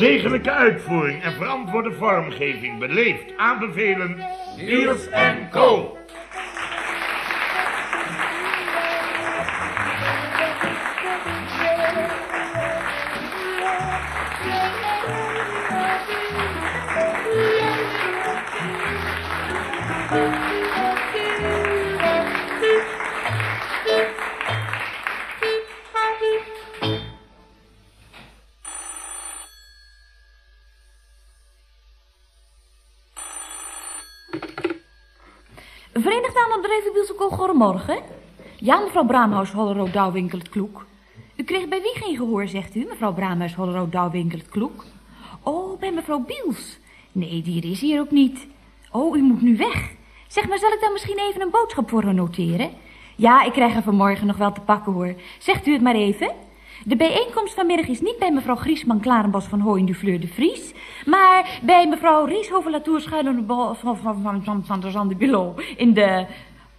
Degelijke uitvoering en verantwoorde vormgeving beleefd aanbevelen... Niels en Co. Bielsenko, goedemorgen. Ja, mevrouw Braamhuis, Hollerood, Douwwinkel, het Kloek. U kreeg bij wie geen gehoor, zegt u, mevrouw Braamhuis, Hollerood, Douwwinkel, het Kloek? Oh, bij mevrouw Biels. Nee, die is hier ook niet. Oh, u moet nu weg. Zeg maar, zal ik dan misschien even een boodschap voor u noteren? Ja, ik krijg er vanmorgen nog wel te pakken, hoor. Zegt u het maar even. De bijeenkomst vanmiddag is niet bij mevrouw Griesman Klarenbos van Hooyen du Fleur de Vries, maar bij mevrouw Rieshoven Latour Schuilende van, van, van, van, van de in de...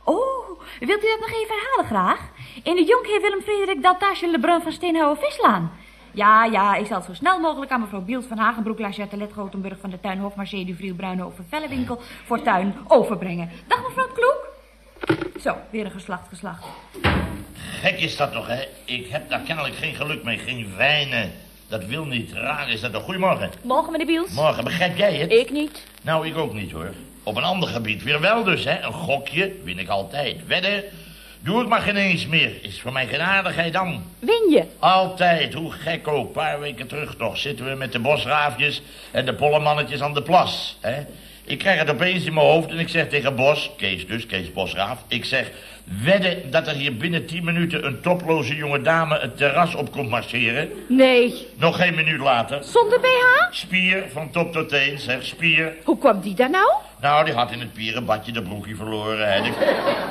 Oh, wilt u dat nog even herhalen graag? In de Jonkheer Willem Frederik Daltage Lebrun van Steenhouwen Vislaan. Ja, ja, ik zal het zo snel mogelijk aan mevrouw Biels van Hagenbroek, Lachette, Let Grotenburg van de Tuin Hofmarché, du Vriel Bruinhoven, Vellewinkel, Fortuin overbrengen. Dag mevrouw Kloek. Zo, weer een geslacht geslacht. Gek is dat toch, hè? Ik heb daar kennelijk geen geluk mee, geen wijnen. Dat wil niet. Raar is dat toch. Goedemorgen. Morgen, meneer Biels. Morgen, begrijp jij het? Ik niet. Nou, ik ook niet, hoor. Op een ander gebied weer wel dus, hè. Een gokje, win ik altijd. Wedden, doe ik maar geen eens meer. Is voor mij geen aardigheid dan. Win je? Altijd, hoe gek ook. Een paar weken terug nog zitten we met de bosraafjes en de pollemannetjes aan de plas, hè. Ik krijg het opeens in mijn hoofd en ik zeg tegen Bos, Kees dus, Kees Bosraaf... ik zeg, wedden dat er hier binnen tien minuten een toploze jonge dame het terras op komt marcheren? Nee. Nog geen minuut later. Zonder BH? Spier, van top tot teen, zeg, spier. Hoe kwam die daar nou? Nou, die had in het pierenbadje de broekje verloren, hè. De,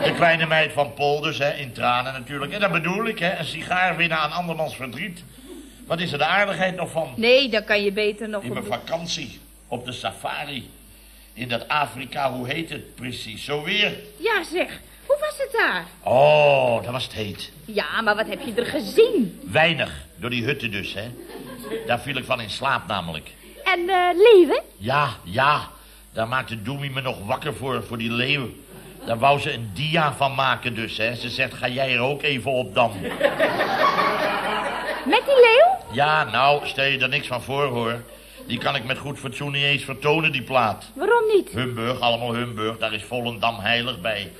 de kleine meid van Polders, hè, in tranen natuurlijk. En dat bedoel ik, hè, een sigaar winnen aan andermans verdriet. Wat is er de aardigheid nog van? Nee, dan kan je beter nog... In mijn vakantie, op de safari. In dat Afrika, hoe heet het precies? Zo weer? Ja, zeg. Hoe was het daar? Oh, dat was het heet. Ja, maar wat heb je er gezien? Weinig, door die hutten dus, hè. Daar viel ik van in slaap namelijk. En eh leeuwen? Ja, ja. Daar maakte Doemie me nog wakker voor, voor die leeuw. Daar wou ze een dia van maken dus, hè. Ze zegt, ga jij er ook even op dan? Met die leeuw? Ja, nou, stel je er niks van voor, hoor. Die kan ik met goed fatsoen niet eens vertonen, die plaat. Waarom niet? Humburg, allemaal Humburg, daar is Volendam heilig bij.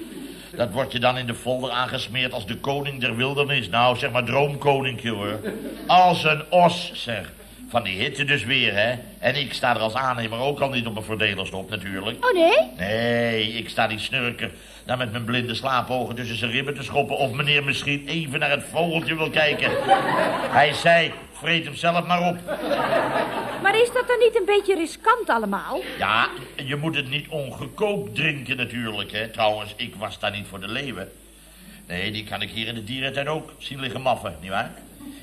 Dat wordt je dan in de folder aangesmeerd als de koning der wildernis. Nou, zeg maar droomkoninkje, hoor. Als een os, zeg. Van die hitte dus weer, hè. En ik sta er als aannemer ook al niet op een voordelerstop, natuurlijk. Oh, nee? Nee, ik sta die snurker daar met mijn blinde slaapogen tussen zijn ribben te schoppen... of meneer misschien even naar het vogeltje wil kijken. Hij zei, vreet hem zelf maar op. Maar is dat dan niet een beetje riskant allemaal? Ja, je moet het niet ongekookt drinken natuurlijk, hè. Trouwens, ik was daar niet voor de leeuwen. Nee, die kan ik hier in de dierentuin ook zien liggen maffen, nietwaar?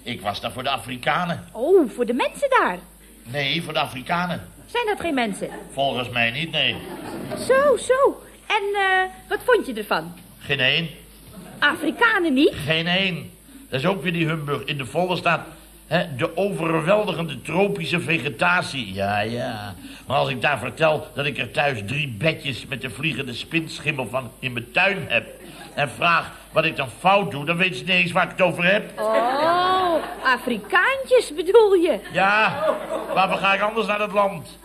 Ik was daar voor de Afrikanen. Oh, voor de mensen daar. Nee, voor de Afrikanen. Zijn dat geen mensen? Volgens mij niet, nee. Zo, zo. En eh, wat vond je ervan? Geen één. Afrikanen niet? Geen één. Dat is ook weer die humbug. In de folder staat hè, de overweldigende tropische vegetatie. Ja, ja. Maar als ik daar vertel dat ik er thuis drie bedjes met de vliegende spinschimmel van in mijn tuin heb... en vraag wat ik dan fout doe, dan weet ze niet eens waar ik het over heb. Oh, Afrikaantjes bedoel je? Ja, waarvoor ga ik anders naar dat land?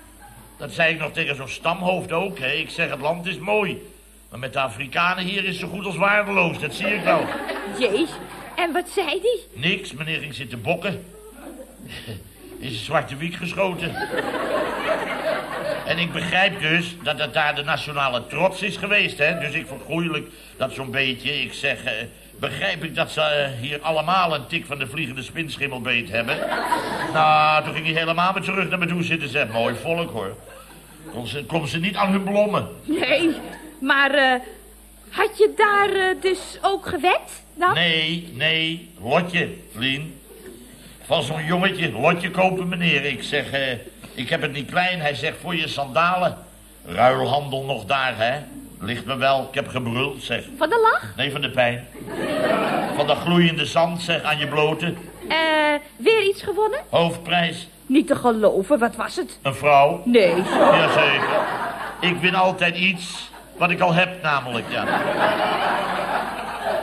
Dat zei ik nog tegen zo'n stamhoofd ook, hè. Ik zeg, het land is mooi. Maar met de Afrikanen hier is zo goed als waardeloos, dat zie ik wel. Jee, en wat zei die? Niks, meneer ging zitten bokken. Is een zwarte wiek geschoten. En ik begrijp dus dat het daar de nationale trots is geweest, hè. Dus ik vergoeilijk dat zo'n beetje. Ik zeg, eh, begrijp ik dat ze eh, hier allemaal een tik van de vliegende spinschimmelbeet hebben? Nou, toen ging hij helemaal weer terug naar me toe zitten. Zeg, mooi volk, hoor. Kom ze, kom ze niet aan hun blommen. Nee, maar eh, had je daar dus ook gewet? Dan? Nee, nee, Lotje, Vlien. Van zo'n jongetje, Lotje kopen meneer. Ik zeg, eh, ik heb het niet klein. Hij zegt, voor je sandalen. Ruilhandel nog daar, hè. Ligt me wel, ik heb gebruld, zeg. Van de lach? Nee, van de pijn. Van dat gloeiende zand, zeg, aan je blote. Eh, weer iets gewonnen? Hoofdprijs. Niet te geloven, wat was het? Een vrouw? Nee. Jazeker. Ik win altijd iets wat ik al heb, namelijk, ja.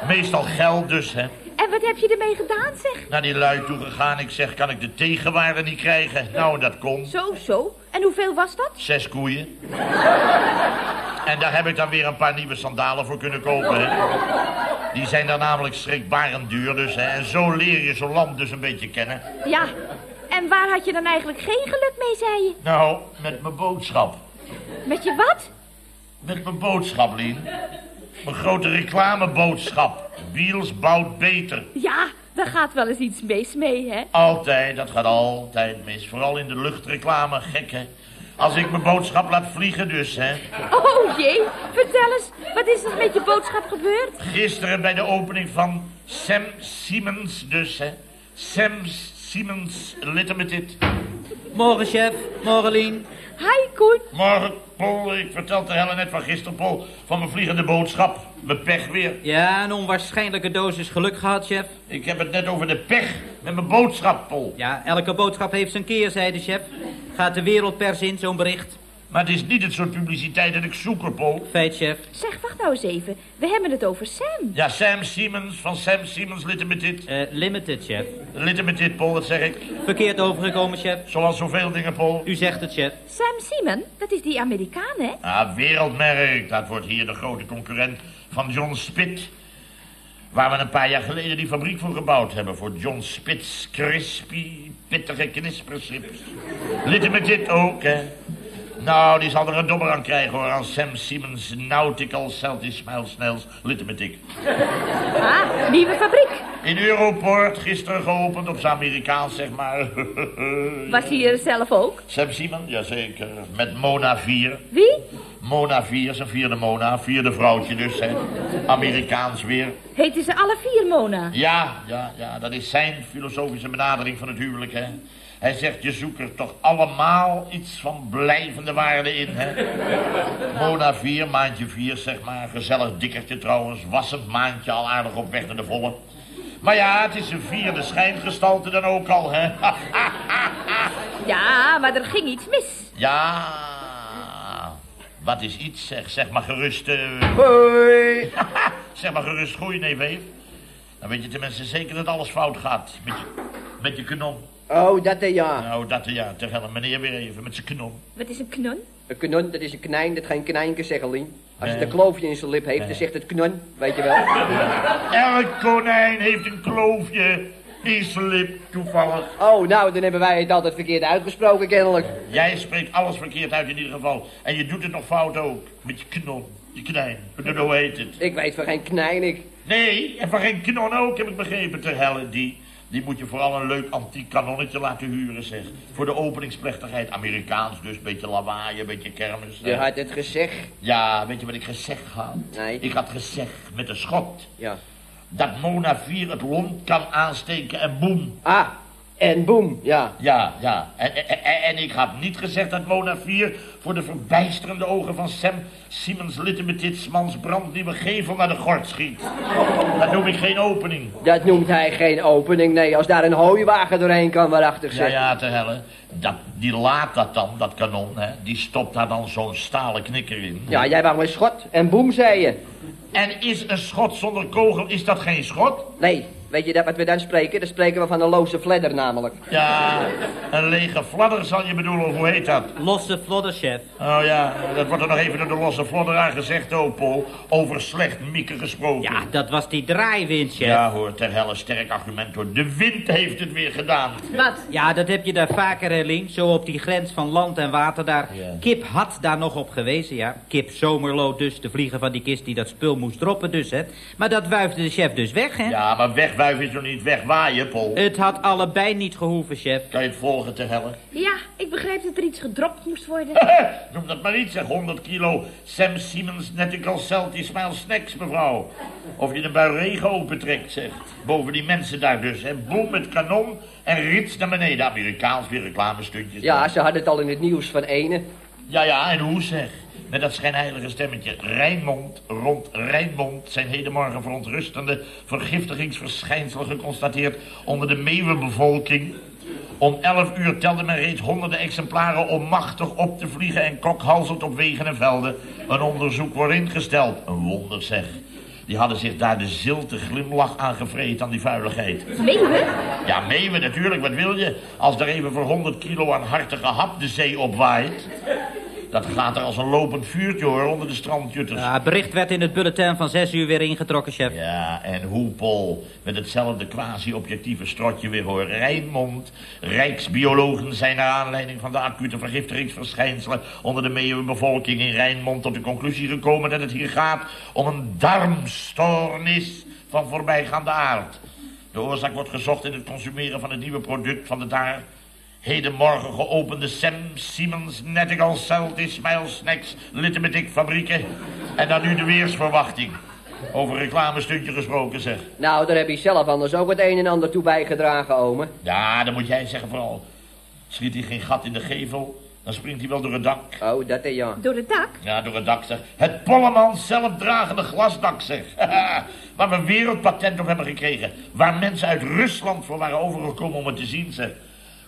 Meestal geld dus, hè. En wat heb je ermee gedaan, zeg? Naar die lui toe gegaan. Ik zeg, kan ik de tegenwaarde niet krijgen? Nou, dat kon. Zo, zo. En hoeveel was dat? Zes koeien. En daar heb ik dan weer een paar nieuwe sandalen voor kunnen kopen, hè. Die zijn dan namelijk schrikbarend duur, dus, hè. En zo leer je zo'n land dus een beetje kennen. Ja. En waar had je dan eigenlijk geen geluk mee, zei je? Nou, met mijn boodschap. Met je wat? Met mijn boodschap, Lien. Mijn grote reclameboodschap. Biels bouwt beter. Ja, daar gaat wel eens iets mis mee, hè? Altijd, dat gaat altijd mis. Vooral in de luchtreclame, gek hè. Als ik mijn boodschap laat vliegen dus, hè. Oh jee, vertel eens, wat is er met je boodschap gebeurd? Gisteren bij de opening van Sam Siemens dus, hè. Sam Siemens Limited. Morgen, chef. Morgen, Lien. Hi, Koen. Morgen, Paul, ik vertel de helle net van gisteren, Paul, van mijn vliegende boodschap. Mijn pech weer. Ja, een onwaarschijnlijke dosis geluk gehad, chef. Ik heb het net over de pech met mijn boodschap, Paul. Ja, elke boodschap heeft zijn keerzijde, chef. Gaat de wereldpers in, zo'n bericht. Maar het is niet het soort publiciteit dat ik zoek, Paul. Feit, chef. Zeg, wacht nou eens even. We hebben het over Sam. Ja, Sam Siemens van Sam Siemens Limited. Eh, limited, chef. Limited, Paul, dat zeg ik. Verkeerd overgekomen, chef. Zoals zoveel dingen, Paul. U zegt het, chef. Sam Simon, dat is die Amerikaan, hè? Ah, wereldmerk. Dat wordt hier de grote concurrent van John Spit. Waar we een paar jaar geleden die fabriek voor gebouwd hebben. Voor John Spit's crispy, pittige knisperchips. Limited ook, hè. Nou, die zal er een dobber aan krijgen, hoor. Aan Sam Siemens Nautical Celtic Smile Snails Limited. Ah, nieuwe fabriek. In Europort, gisteren geopend op zijn Amerikaans, zeg maar. Was hij er zelf ook? Sam Simon, jazeker. Met Mona 4. Wie? Mona 4, zijn vierde Mona. Vierde vrouwtje dus, hè. Amerikaans weer. Heten ze alle vier Mona? Ja, ja, ja, dat is zijn filosofische benadering van het huwelijk, hè. Hij zegt, je zoekt er toch allemaal iets van blijvende waarde in, hè. Mona 4, maandje 4, zeg maar. Gezellig dikkertje trouwens. Wassend maandje, al aardig op weg naar de volle. Maar ja, het is een vierde schijngestalte dan ook al, hè. Ja, maar er ging iets mis. Ja, wat is iets, zeg. Zeg maar gerust, eh, Hoi. zeg maar gerust groeien, neef Eef. Dan weet je tenminste zeker dat alles fout gaat. Met je, met je kanon. Oh, dat eh, ja. Nou, dat ja, te helle meneer weer even met zijn kanon. Wat is een knon? Een kanon, dat is een knijn, dat geen knijnke zeggen, Lien. Als het een kloofje in zijn lip heeft, dan zegt het knon, weet je wel. Elk konijn heeft een kloofje in zijn lip, toevallig. Oh, nou, dan hebben wij het altijd verkeerd uitgesproken, kennelijk. Jij spreekt alles verkeerd uit in ieder geval. En je doet het nog fout ook. Met je kanon, je knijn. Hoe heet het? Ik weet van geen knijn, ik. Nee, en van geen kanon ook, heb ik begrepen, ter helle. Die, die moet je vooral een leuk antiek kanonnetje laten huren, zeg. Voor de openingsplechtigheid. Amerikaans dus, beetje lawaai, een beetje kermis. Je had het gezegd. Ja, weet je wat ik gezegd had? Nee. Ik had gezegd met een schot Ja. dat Mona 4 het lont kan aansteken en boem. Ah, en boem, ja. Ja, ja. En, en, ik had niet gezegd dat Mona 4 voor de verbijsterende ogen van Sam Siemens Littemetitsmans brandnieuwe gevel naar de gort schiet. Dat noem ik geen opening. Dat noemt hij geen opening, nee. Als daar een hooiwagen doorheen kan, waarachtig Ja, zeg. ja, te helle. Dat, die laat dat dan, dat kanon, hè. Die stopt daar dan zo'n stalen knikker in. Ja, jij wou een schot en boem, zei je. En is een schot zonder kogel, is dat geen schot? Nee, weet je dat wat we dan spreken? Dan spreken we van een loze fledder namelijk. Ja, een lege fladder zal je bedoelen, of hoe heet dat? Losse vlodder, chef. Oh ja, dat wordt er nog even door de losse flodderaar gezegd, ook, Paul. Over slecht mieken gesproken. Ja, dat was die draaiwind, chef. Ja hoor, ter helle sterk argument hoor. De wind heeft het weer gedaan. Wat? Ja, dat heb je daar vaker, hè, Lien. Zo op die grens van land en water daar. Ja. Kip had daar nog op gewezen, ja. Kip Zomerlo dus, de vlieger van die kist die dat spul moest droppen dus, hè. Maar dat wuifde de chef dus weg, hè. Ja, maar wegwuiven is nog niet wegwaaien, Paul. Het had allebei niet gehoeven, chef. Kan je het volgen, ter helle? Ja, ik begreep dat er iets gedropt moest worden. Noem dat maar niet, zeg. 100 kilo Sam Siemens Netical Celtic Smile Snacks, mevrouw. Of je de bui regen opentrekt, zeg. Boven die mensen daar dus, hè. Boom met kanon en rits naar beneden. Amerikaans weer reclamestuntjes. Ja, ze hadden het al in het nieuws van ene. Ja, ja, en hoe zeg? Met dat schijnheilige stemmetje. Rijnmond, rond Rijnmond zijn hedenmorgen verontrustende vergiftigingsverschijnselen geconstateerd onder de meeuwenbevolking. Om 11 uur telde men reeds honderden exemplaren om machtig op te vliegen en kokhalzend op wegen en velden. Een onderzoek wordt ingesteld. Een wonder zeg. Die hadden zich daar de zilte glimlach aan gevreed aan die vuiligheid. Meeuwen? Ja, meeuwen natuurlijk, wat wil je? Als er even voor 100 kilo aan hartige hap de zee opwaait. Dat gaat er als een lopend vuurtje hoor, onder de strandjutters. Ja, het bericht werd in het bulletin van zes uur weer ingetrokken, chef. Ja, en hoe, Paul? Met hetzelfde quasi-objectieve strotje weer hoor. Rijnmond. Rijksbiologen zijn naar aanleiding van de acute vergiftigingsverschijnselen... onder de meeuwenbevolking in Rijnmond tot de conclusie gekomen... dat het hier gaat om een darmstoornis van voorbijgaande aard. De oorzaak wordt gezocht in het consumeren van het nieuwe product van de daar... Hedenmorgen geopende Sam Siemens Nettigal Salty Smile Snacks Littemetik fabrieken. En dan nu de weersverwachting. Over reclamestuntje gesproken, zeg. Nou, daar heb je zelf anders ook het een en ander toe bijgedragen, ome. Ja, dan moet jij zeggen vooral. Schiet hij geen gat in de gevel, dan springt hij wel door het dak. Oh, dat is ja. Door het dak? Ja, door het dak, zeg. Het Polleman zelfdragende glasdak, zeg. Waar we wereldpatent op hebben gekregen. Waar mensen uit Rusland voor waren overgekomen om het te zien, zeg.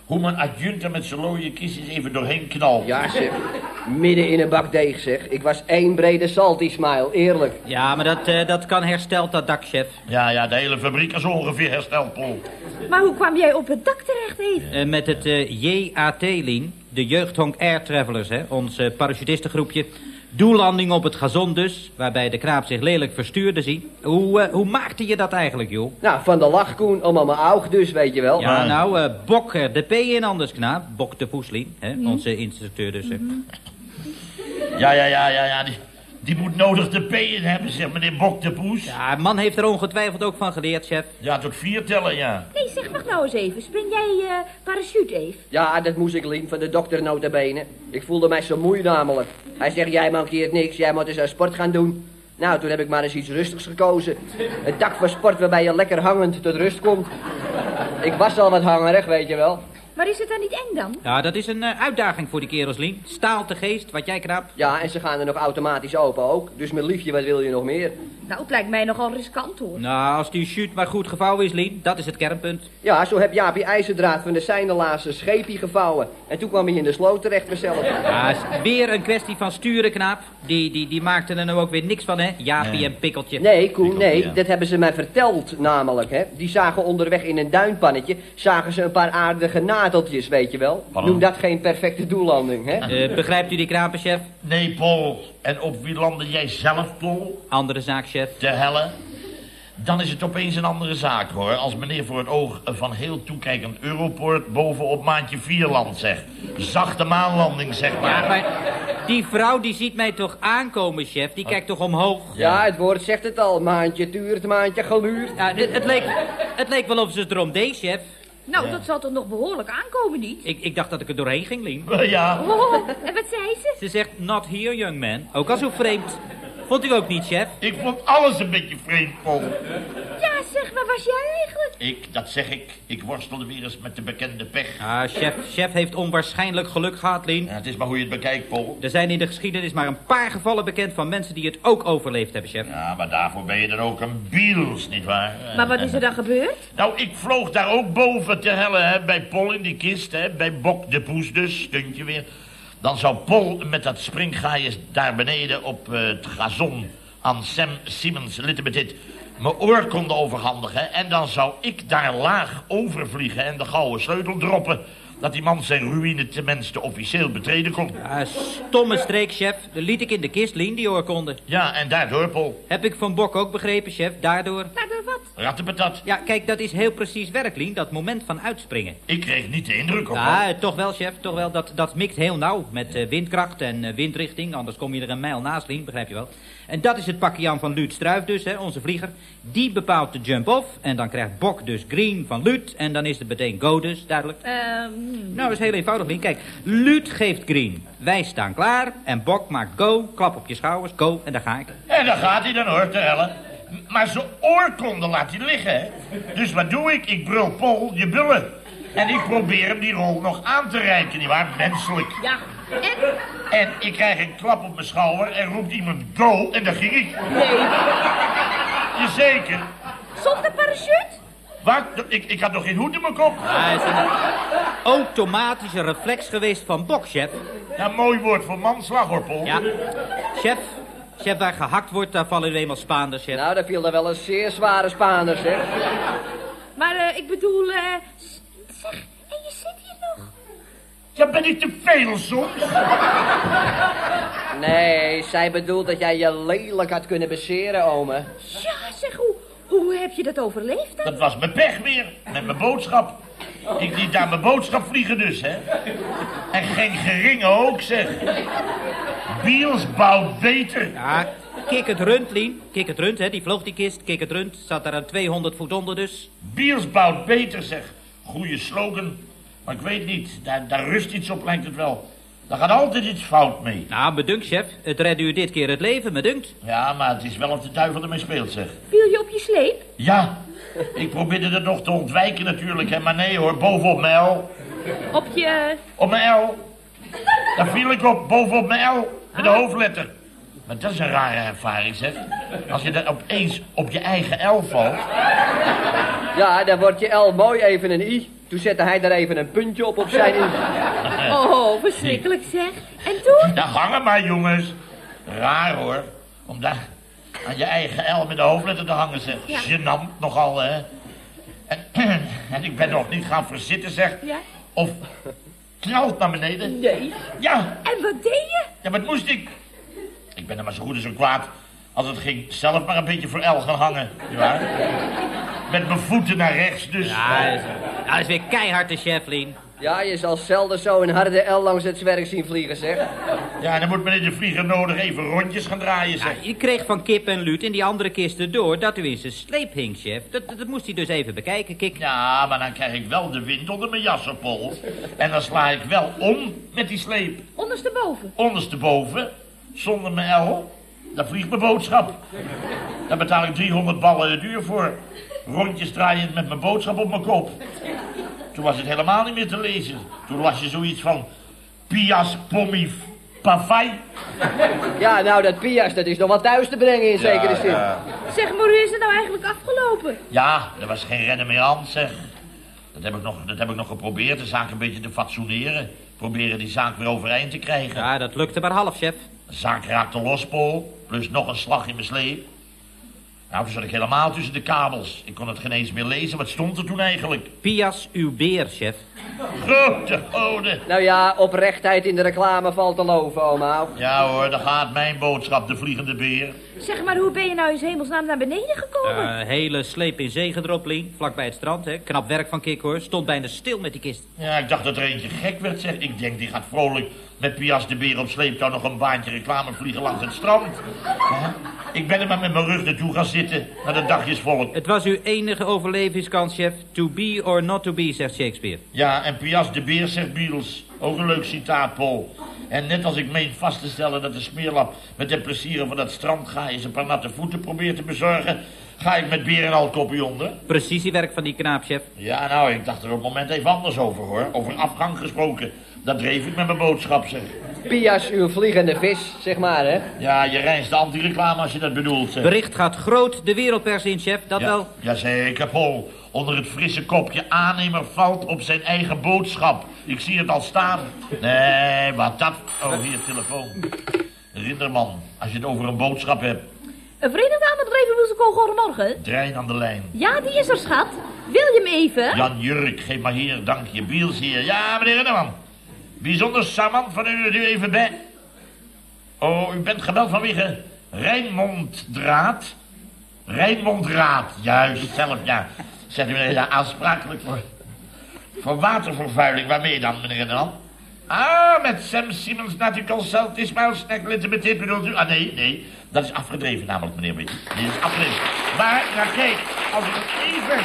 Hoe men adjunten met z'n looie kiesjes even doorheen knalt. Ja, zeg. Midden in een bak deeg, zeg. Ik was één brede salty smile, eerlijk. Ja, maar dat, eh, dat kan hersteld, dat dak, chef. Ja, ja, de hele fabriek is ongeveer hersteld, Paul. Maar hoe kwam jij op het dak terecht, Eve? Eh, met het eh, JAT-lien, de Jeugdhonk Air Travelers, hè, ons parachutistengroepje. Doellanding op het gazon dus, waarbij de knaap zich lelijk verstuurde, zie. Hoe, eh, hoe maakte je dat eigenlijk, joh? Nou, van de lachkoen om aan mijn oog dus, weet je wel. Ja, nou, eh, Bok de P in anders, knaap. Bok de Poeslien, hè, onze instructeur dus. Ja, ja, ja, ja, ja. Die, die moet nodig de P in hebben, zeg meneer Bok de Poes. Ja, man heeft er ongetwijfeld ook van geleerd, chef. Ja, tot vier tellen, ja. Nee, zeg, wacht nou eens even. Spring jij eh parachute, Eve? Ja, dat moest ik lien van de dokter notabene. Ik voelde mij zo moe namelijk. Hij zegt, jij mankeert niks, jij moet eens aan sport gaan doen. Nou, toen heb ik maar eens iets rustigs gekozen. Een dak voor sport waarbij je lekker hangend tot rust komt. Ik was al wat hangerig, weet je wel. Maar is het dan niet eng dan? Ja, dat is een eh, uitdaging voor die kerels, Lien. Staal te geest, wat jij knaap. Ja, en ze gaan er nog automatisch open ook. Dus mijn liefje, wat wil je nog meer? Nou, het lijkt mij nogal riskant, hoor. Nou, als die shoot maar goed gevouwen is, Lien, dat is het kernpunt. Ja, zo heb Jaapie IJzerdraad van de Seindelaars een scheepje gevouwen. En toen kwam hij in de sloot terecht mezelf. Ja, is weer een kwestie van sturen, knaap. Die, die, die maakten er nou ook weer niks van, hè? Jaapie Nee. en Pikkeltje. Nee, Koen, nee, ja. dat hebben ze mij verteld namelijk, hè. Die zagen onderweg in een duinpannetje, zagen ze een paar aardige weet je wel. Pardon? Noem dat geen perfecte doellanding, hè. Eh, begrijpt u die knapenchef? Nee, Paul. En op wie landde jij zelf, Paul? Andere zaak, chef. De helle? Dan is het opeens een andere zaak, hoor. Als meneer voor het oog van heel toekijkend Europoort bovenop maandje 4 landt, zeg. Zachte maanlanding, zeg Ja, maar. maar die vrouw die ziet mij toch aankomen, chef? Die kijkt toch omhoog? Ja, het woord zegt het al. Maandje tuurt, maandje geluurd. Ja, het, het, leek, het leek wel of ze het erom deed, chef. Nou, dat zal toch nog behoorlijk aankomen, niet? Ik, ik dacht dat ik er doorheen ging, Lien. Ja. Oh, en wat zei ze? Ze zegt, not here, young man. Ook al zo vreemd. Vond u ook niet, chef? Ik vond alles een beetje vreemd, Paul. Ja, zeg, waar was jij eigenlijk? Ik, dat zeg ik, ik worstelde weer eens met de bekende pech. Ah, chef, chef heeft onwaarschijnlijk geluk gehad, Lien. Ja, het is maar hoe je het bekijkt, Paul. Er zijn in de geschiedenis maar een paar gevallen bekend van mensen die het ook overleefd hebben, chef. Ja, maar daarvoor ben je dan ook een biels, nietwaar? Maar wat is er dan gebeurd? Nou, ik vloog daar ook boven te hellen, hè, bij Pol in die kist, hè, bij Bok de Poes dus, stuntje weer. Dan zou Pol met dat springgaaien daar beneden op eh, het gazon aan Sam Simmons, Littebetit, mijn oorkonde overhandigen. En dan zou ik daar laag overvliegen en de gouden sleutel droppen. Dat die man zijn ruïne tenminste officieel betreden kon. Ah, stomme streek, chef. Dat liet ik in de kist, Lien, die oorkonde. Ja, en daardoor, Pol. Heb ik van Bok ook begrepen, chef, daardoor. Rattenpatat. Ja, kijk, dat is heel precies werk, Lien, dat moment van uitspringen. Ik kreeg niet de indruk, of Ja, eh, toch wel, chef, toch wel. Dat, dat mikt heel nauw met eh, windkracht en eh, windrichting. Anders kom je er een mijl naast, Lien, begrijp je wel. En dat is het pakje aan van Luut Struif dus, hè, onze vlieger. Die bepaalt de jump-off. En dan krijgt Bok dus green van Luut. En dan is het meteen go dus, duidelijk. Ehm, Nou, dat is heel eenvoudig, Lien. Kijk, Luut geeft green. Wij staan klaar. En Bok maakt go. Klap op je schouders, go. En daar ga ik. En daar gaat hij dan hoor, te hellen. Maar zijn oorkonde laat hij liggen, hè. Dus wat doe ik? Ik brul Pol je bullen. En ik probeer hem die rol nog aan te reiken, nietwaar? Menselijk. ja. En? En ik krijg een klap op mijn schouder en roept iemand go en dan ging ik. Nee. Jazeker. Zonder parachute? Wat? Ik, ik had nog geen hoed in mijn kop. Hij is een automatische reflex geweest van Bok, chef. Ja, mooi woord voor manslag, hoor, Paul. Ja, chef. Chef, waar gehakt wordt, daar vallen nu eenmaal Spaanders, chef. Nou, daar viel er wel een zeer zware Spaanders, hè. Maar eh, ik bedoel, eh, zeg, en je zit hier nog. Ja, ben ik te veel soms? Nee, zij bedoelt dat jij je lelijk had kunnen beseren, ome. Ja, zeg, hoe, hoe heb je dat overleefd dan? Dat was mijn pech weer, met mijn boodschap. Ik liet daar mijn boodschap vliegen dus, hè. En geen geringe ook, zeg. Biels bouwt beter. Ja, kik het rund, Lien. Kik het rund, hè. Die vloog die kist. Kik het rund. Zat daar aan 200 voet onder dus. Biels bouwt beter, zeg. Goeie slogan. Maar ik weet niet, daar, daar rust iets op, lijkt het wel. Daar gaat altijd iets fout mee. Nou, bedunkt, chef. Het redde u dit keer het leven, bedunkt. Ja, maar het is wel of de duivel ermee speelt, zeg. Viel je op je sleep? Ja, ik probeerde het nog te ontwijken natuurlijk, hè. Maar nee hoor, bovenop mijn L. Op je... Op mijn L. Daar viel ik op, bovenop mijn L. Met de hoofdletter. Maar dat is een rare ervaring, zeg. Als je dan opeens op je eigen L valt. Ja, dan wordt je L mooi even een I. Toen zette hij daar even een puntje op op zijn I. Oh, verschrikkelijk zeg. En toen? Daar hangen maar, jongens. Raar hoor. Om daar aan je eigen L met de hoofdletter te hangen, zeg. Ja. Gênant nogal, hè. En, en ik ben nog niet gaan verzitten, zeg. Ja. Of knalt naar beneden. Nee. Ja, En wat deed je? ja, wat moest ik? Ik ben er maar zo goed als zo kwaad. Als het ging zelf maar een beetje voor L gaan hangen. Ja. Met mijn voeten naar rechts, dus. Ja, dat is, dat is weer keihard de chef, Lien. Ja, je zal zelden zo een harde L langs het zwerk zien vliegen, zeg. Ja, dan moet meneer de vlieger nodig even rondjes gaan draaien, Ja, zeg. je kreeg van Kip en Luut in die andere kisten door dat u in zijn sleep hing, chef. Dat, dat, dat moest hij dus even bekijken, kik. Ja, maar dan krijg ik wel de wind onder mijn jassenpol. En dan sla ik wel om met die sleep. Ondersteboven. Ondersteboven, zonder mijn L, dan vliegt mijn boodschap. Daar betaal ik 300 ballen de duur voor. Rondjes draaiend met mijn boodschap op mijn kop. Toen was het helemaal niet meer te lezen. Toen las je zoiets van... Pias pommi pavai. Ja, nou, dat Pias, dat is nog wat thuis te brengen in zekere zin. Zeg, maar hoe is het nou eigenlijk afgelopen? Ja, er was geen rennen meer aan, zeg. Dat heb, ik nog, dat heb ik nog geprobeerd, de zaak een beetje te fatsoeneren. Proberen die zaak weer overeind te krijgen. Ja, dat lukte maar half, chef. De zaak raakte los, Paul. Plus nog een slag in mijn sleep. Nou, toen zat ik helemaal tussen de kabels. Ik kon het geen eens meer lezen. Wat stond er toen eigenlijk? Pias uw beer, chef. Grote goden. Nou ja, oprechtheid in de reclame valt te loven, oma. Ja hoor, daar gaat mijn boodschap, de vliegende beer. Zeg, maar hoe ben je nou in hemelsnaam naar beneden gekomen? Eh, hele sleep in zee gedropt. Vlak bij het strand, hè. Knap werk van Kik, hoor. Stond bijna stil met die kist. Ja, ik dacht dat er eentje gek werd, zeg. Ik denk, die gaat vrolijk met Pias de beer op sleeptouw nog een baantje reclame vliegen langs het strand. Ik ben er maar met mijn rug naartoe gaan zitten, naar de dagjesvolk. Het was uw enige overlevingskans, chef. To be or not to be, zegt Shakespeare. Ja, en Pias de beer, zegt Beatles. Ook een leuk citaat, Paul. En net als ik meen vast te stellen dat de smeerlap met de plezieren van dat strand ga eens een paar natte voeten probeert te bezorgen, ga ik met beer en al kopje onder. Precisiewerk van die knaap, chef. Ja, nou, ik dacht er op het moment even anders over, hoor. Over afgang gesproken. Dat dreef ik met mijn boodschap, zeg. Pias, uw vliegende vis, zeg maar, hè. Ja, je reist de anti-reclame als je dat bedoelt, zeg. Bericht gaat groot de wereldpers in, chef. Dat ja, wel. Jazeker, Paul. Onder het frisse kopje aannemer valt op zijn eigen boodschap. Ik zie het al staan. Nee, wat dat... Oh, hier, telefoon. Rinderman, als je het over een boodschap hebt. Een Verenigd Aanbedrijven Musical Goedemorgen. Drein aan de lijn. Ja, die is er, schat. Wil je hem even? Jan Jurk, geef maar hier, dank je. Biels hier. Ja, meneer Rinderman. Bijzonder charmant van u dat u even bij... Oh, u bent gebeld vanwege Rijnmonddraad? Rijnmondraad, juist, zelf, ja. Zet u meneer, ja, aansprakelijk voor... Voor watervervuiling, waarmee dan, meneer Rinderman? Ah, met Sam Simmons Nautical Consult is maar snack limited bedoelt u? Ah, nee, nee. Dat is afgedreven namelijk, meneer Witt. Die is afgedreven. Maar, nou kijk, als ik even...